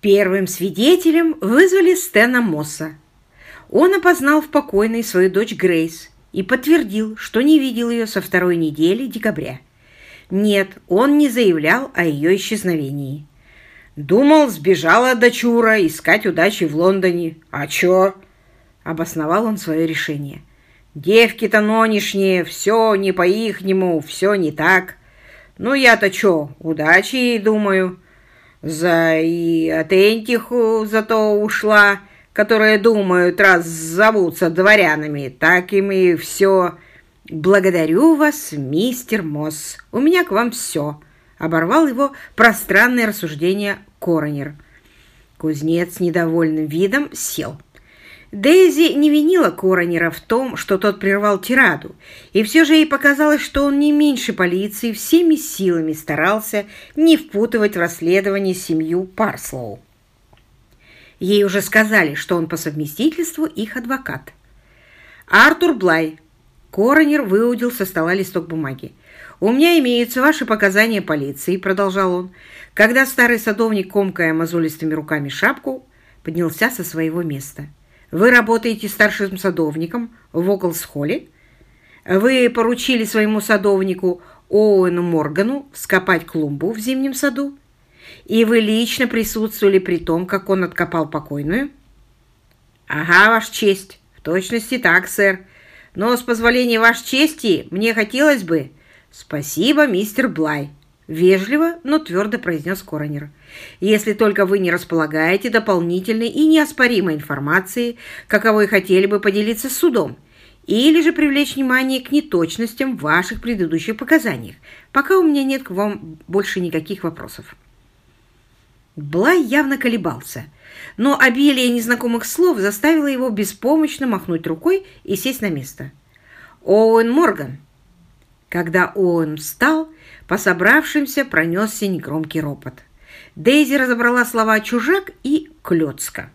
Первым свидетелем вызвали Стэна Мосса. Он опознал в покойной свою дочь Грейс и подтвердил, что не видел ее со второй недели декабря. Нет, он не заявлял о ее исчезновении. Думал, сбежала дочура искать удачи в Лондоне. А чё? Обосновал он свое решение. Девки-то нонешние, все не по-ихнему, все не так. Ну, я-то чё, удачи ей, думаю. За и от Энтиху зато ушла, которые думают, раз зовутся дворянами, так им и все. Благодарю вас, мистер Мосс. У меня к вам все. Оборвал его пространное рассуждение Коронер. Кузнец с недовольным видом сел. Дейзи не винила Коронера в том, что тот прервал тираду, и все же ей показалось, что он не меньше полиции всеми силами старался не впутывать в расследование семью Парслоу. Ей уже сказали, что он по совместительству их адвокат. Артур Блай. Коронер выудил со стола листок бумаги. «У меня имеются ваши показания полиции», — продолжал он, когда старый садовник, комкая мозолистыми руками шапку, поднялся со своего места. Вы работаете старшим садовником в Оклс-холле. Вы поручили своему садовнику Оуэну Моргану скопать клумбу в зимнем саду. И вы лично присутствовали при том, как он откопал покойную? Ага, Ваша честь. В точности так, сэр. Но с позволения Вашей чести мне хотелось бы... Спасибо, мистер Блай. Вежливо, но твердо произнес Коронер. «Если только вы не располагаете дополнительной и неоспоримой информацией, каковой хотели бы поделиться с судом, или же привлечь внимание к неточностям в ваших предыдущих показаниях, пока у меня нет к вам больше никаких вопросов». Блай явно колебался, но обилие незнакомых слов заставило его беспомощно махнуть рукой и сесть на место. «Оуэн Морган». Когда Оуэн встал, по собравшимся пронесся негромкий ропот. Дейзи разобрала слова «чужак» и «клёцка».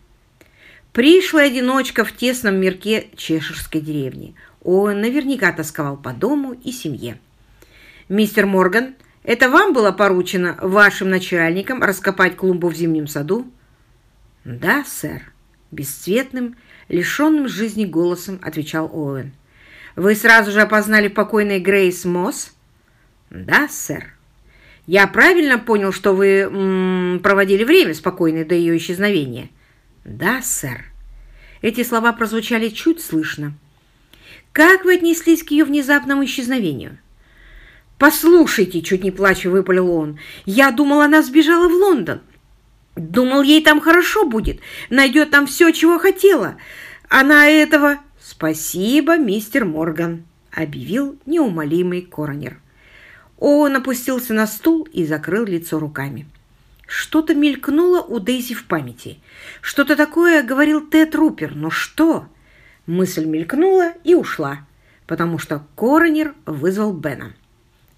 Пришлая одиночка в тесном мирке чеширской деревни. Он наверняка тосковал по дому и семье. «Мистер Морган, это вам было поручено вашим начальникам раскопать клумбу в зимнем саду?» «Да, сэр», — бесцветным, лишенным жизни голосом отвечал Оуэн. «Вы сразу же опознали покойной Грейс Мосс?» «Да, сэр. Я правильно понял, что вы м -м, проводили время спокойно до ее исчезновения?» «Да, сэр». Эти слова прозвучали чуть слышно. «Как вы отнеслись к ее внезапному исчезновению?» «Послушайте», — чуть не плача выпалил он, — «я думал, она сбежала в Лондон. Думал, ей там хорошо будет, найдет там все, чего хотела. Она этого...» «Спасибо, мистер Морган», — объявил неумолимый коронер. Он опустился на стул и закрыл лицо руками. Что-то мелькнуло у Дейзи в памяти. Что-то такое говорил Тед Рупер, но что? Мысль мелькнула и ушла, потому что коронер вызвал Бена.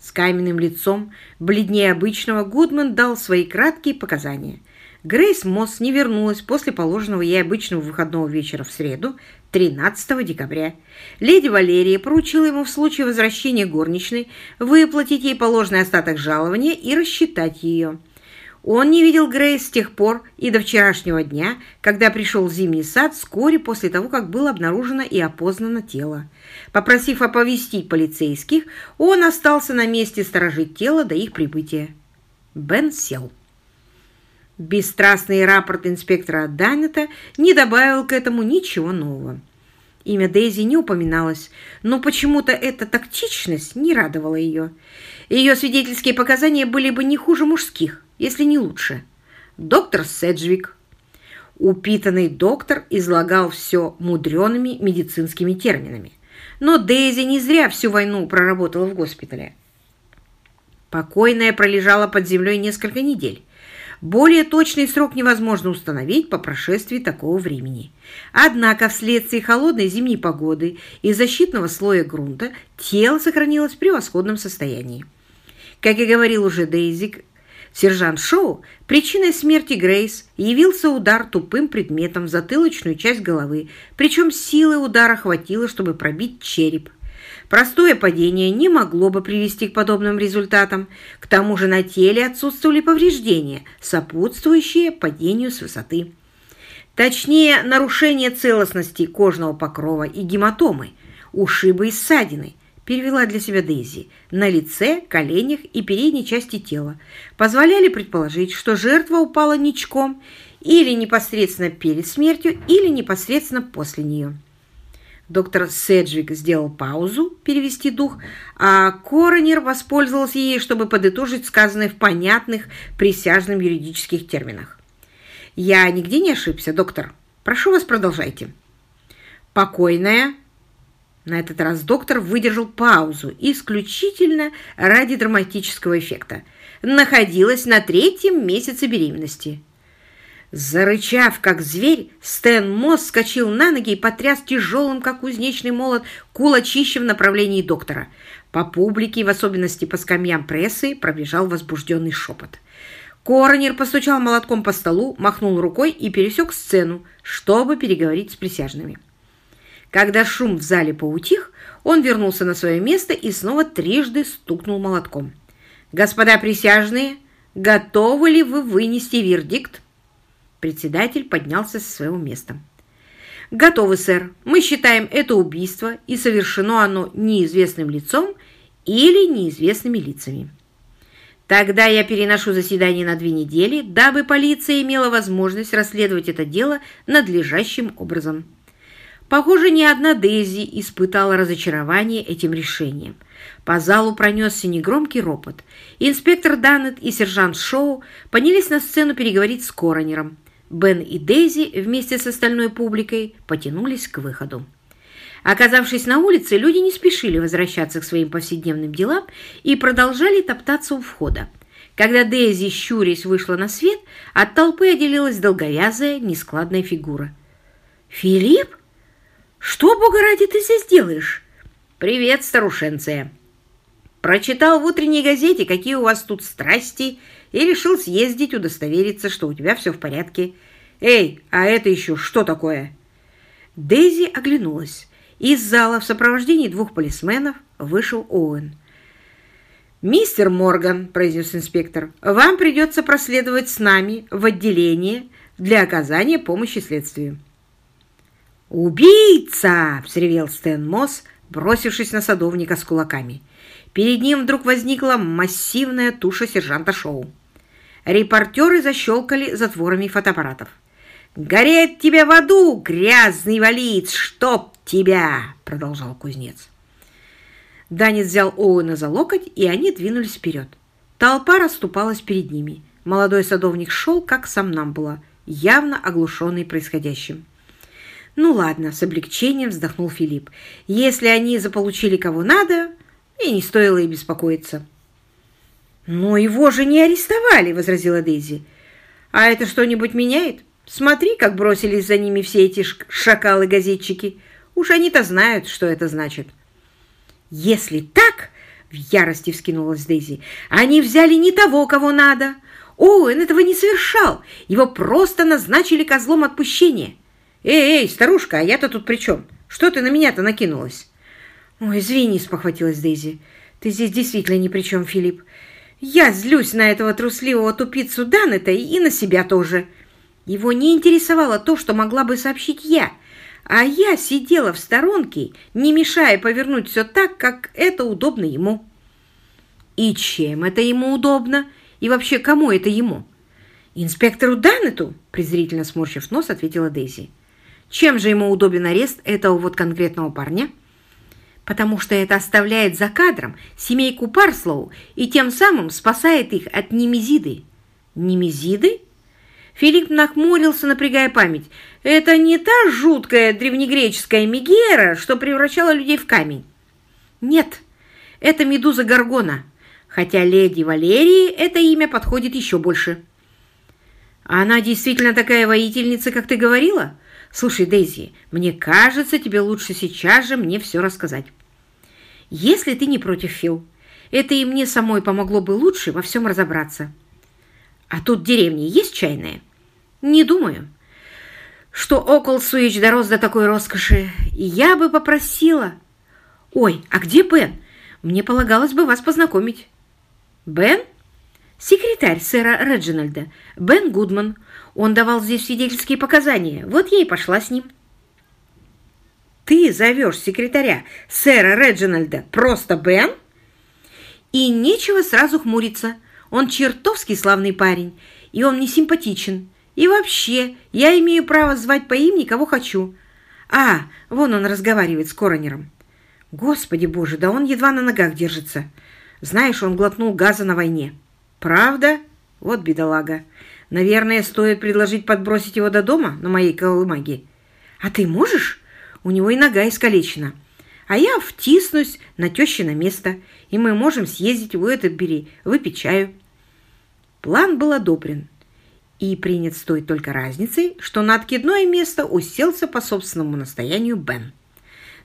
С каменным лицом, бледнее обычного, Гудман дал свои краткие показания. Грейс Мосс не вернулась после положенного ей обычного выходного вечера в среду, 13 декабря. Леди Валерия поручила ему в случае возвращения горничной выплатить ей положенный остаток жалования и рассчитать ее. Он не видел Грейс с тех пор и до вчерашнего дня, когда пришел в зимний сад вскоре после того, как было обнаружено и опознано тело. Попросив оповестить полицейских, он остался на месте сторожить тело до их прибытия. Бен сел. Бесстрастный рапорт инспектора Даннета не добавил к этому ничего нового. Имя Дейзи не упоминалось, но почему-то эта тактичность не радовала ее. Ее свидетельские показания были бы не хуже мужских, если не лучше. Доктор Седжвик. Упитанный доктор излагал все мудреными медицинскими терминами. Но Дейзи не зря всю войну проработала в госпитале. Покойная пролежала под землей несколько недель. Более точный срок невозможно установить по прошествии такого времени. Однако вследствие холодной зимней погоды и защитного слоя грунта тело сохранилось в превосходном состоянии. Как и говорил уже Дейзик, сержант Шоу, причиной смерти Грейс явился удар тупым предметом в затылочную часть головы, причем силы удара хватило, чтобы пробить череп. Простое падение не могло бы привести к подобным результатам. К тому же на теле отсутствовали повреждения, сопутствующие падению с высоты. Точнее, нарушение целостности кожного покрова и гематомы, ушибы и ссадины, перевела для себя Дейзи, на лице, коленях и передней части тела, позволяли предположить, что жертва упала ничком или непосредственно перед смертью, или непосредственно после нее. Доктор Седжвик сделал паузу, перевести дух, а Коронер воспользовался ей, чтобы подытожить сказанное в понятных присяжным юридических терминах. «Я нигде не ошибся, доктор. Прошу вас, продолжайте». «Покойная». На этот раз доктор выдержал паузу исключительно ради драматического эффекта. Находилась на третьем месяце беременности. Зарычав, как зверь, Стэн Мосс скочил на ноги и потряс тяжелым, как кузнечный молот, кулачище в направлении доктора. По публике, в особенности по скамьям прессы, пробежал возбужденный шепот. Коронер постучал молотком по столу, махнул рукой и пересек сцену, чтобы переговорить с присяжными. Когда шум в зале поутих, он вернулся на свое место и снова трижды стукнул молотком. «Господа присяжные, готовы ли вы вынести вердикт?» Председатель поднялся со своего места. «Готовы, сэр. Мы считаем это убийство, и совершено оно неизвестным лицом или неизвестными лицами». Тогда я переношу заседание на две недели, дабы полиция имела возможность расследовать это дело надлежащим образом. Похоже, ни одна Дейзи испытала разочарование этим решением. По залу пронесся негромкий ропот. Инспектор Даннет и сержант Шоу поднялись на сцену переговорить с коронером. Бен и Дейзи вместе с остальной публикой потянулись к выходу. Оказавшись на улице, люди не спешили возвращаться к своим повседневным делам и продолжали топтаться у входа. Когда Дейзи, щурясь, вышла на свет, от толпы отделилась долговязая, нескладная фигура. «Филипп? Что, бога ради, ты здесь делаешь?» «Привет, старушенция!» «Прочитал в утренней газете, какие у вас тут страсти и решил съездить удостовериться, что у тебя все в порядке. Эй, а это еще что такое?» Дейзи оглянулась. Из зала в сопровождении двух полисменов вышел Оуэн. «Мистер Морган», — произнес инспектор, — «вам придется проследовать с нами в отделение для оказания помощи следствию». «Убийца!» — взревел Стэн Мосс, бросившись на садовника с кулаками. Перед ним вдруг возникла массивная туша сержанта Шоу. Репортеры защелкали затворами фотоаппаратов. «Гореть тебе в аду, грязный валиц, чтоб тебя!» — продолжал кузнец. Данец взял Оуэна за локоть, и они двинулись вперед. Толпа расступалась перед ними. Молодой садовник шел, как сам нам было, явно оглушенный происходящим. «Ну ладно», — с облегчением вздохнул Филипп. «Если они заполучили кого надо, и не стоило и беспокоиться». «Но его же не арестовали», — возразила Дейзи. «А это что-нибудь меняет? Смотри, как бросились за ними все эти шакалы-газетчики. Уж они-то знают, что это значит». «Если так...» — в ярости вскинулась Дейзи. «Они взяли не того, кого надо. Оуэн этого не совершал. Его просто назначили козлом отпущения. Эй, эй, старушка, а я-то тут при чем? Что ты на меня-то накинулась?» «Ой, извини», — спохватилась Дейзи. «Ты здесь действительно ни при чем, Филипп. Я злюсь на этого трусливого тупицу Данета и на себя тоже. Его не интересовало то, что могла бы сообщить я, а я сидела в сторонке, не мешая повернуть все так, как это удобно ему. И чем это ему удобно? И вообще, кому это ему? Инспектору Данету, презрительно сморщив нос, ответила Дейзи. Чем же ему удобен арест этого вот конкретного парня? Потому что это оставляет за кадром семейку Парслоу и тем самым спасает их от немезиды. Немезиды? Филипп нахмурился, напрягая память. Это не та жуткая древнегреческая мегера, что превращала людей в камень. Нет, это медуза Гаргона, хотя леди Валерии это имя подходит еще больше. Она действительно такая воительница, как ты говорила? Слушай, Дейзи, мне кажется, тебе лучше сейчас же мне все рассказать. Если ты не против, Фил, это и мне самой помогло бы лучше во всем разобраться. А тут в деревне есть чайная? Не думаю, что Окол Суич дорос до такой роскоши. Я бы попросила... «Ой, а где Бен? Мне полагалось бы вас познакомить». «Бен?» «Секретарь сэра Реджинальда, Бен Гудман. Он давал здесь свидетельские показания. Вот я и пошла с ним». «Ты зовешь секретаря сэра Реджинальда просто Бен?» «И нечего сразу хмуриться. Он чертовски славный парень, и он мне симпатичен. И вообще, я имею право звать по имени кого хочу. А, вон он разговаривает с коронером. Господи боже, да он едва на ногах держится. Знаешь, он глотнул газа на войне. Правда? Вот бедолага. Наверное, стоит предложить подбросить его до дома на моей колымаге. А ты можешь? У него и нога искалечена. А я втиснусь на тещино место, и мы можем съездить в Уэттебери, выпить чаю. План был одобрен и принят с той только разницей, что на откидное место уселся по собственному настоянию Бен.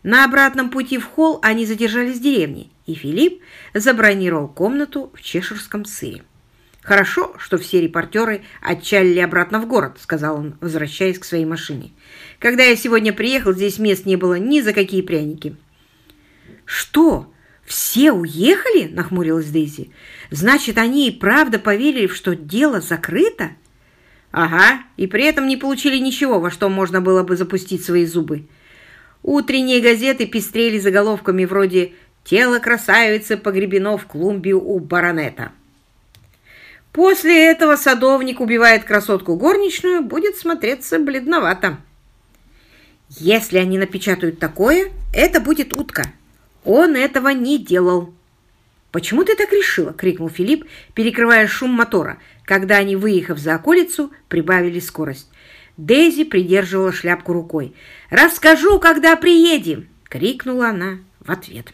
На обратном пути в холл они задержались в деревне, и Филипп забронировал комнату в чеширском сыре. «Хорошо, что все репортеры отчалили обратно в город», — сказал он, возвращаясь к своей машине. «Когда я сегодня приехал, здесь мест не было ни за какие пряники». «Что? Все уехали?» — нахмурилась Дейзи. «Значит, они и правда поверили, что дело закрыто?» «Ага, и при этом не получили ничего, во что можно было бы запустить свои зубы». Утренние газеты пестрели заголовками вроде «Тело красавицы погребено в клумбе у баронета». После этого садовник убивает красотку горничную, будет смотреться бледновато. Если они напечатают такое, это будет утка. Он этого не делал. «Почему ты так решила?» — крикнул Филипп, перекрывая шум мотора, когда они, выехав за околицу, прибавили скорость. Дейзи придерживала шляпку рукой. «Расскажу, когда приедем!» — крикнула она в ответ.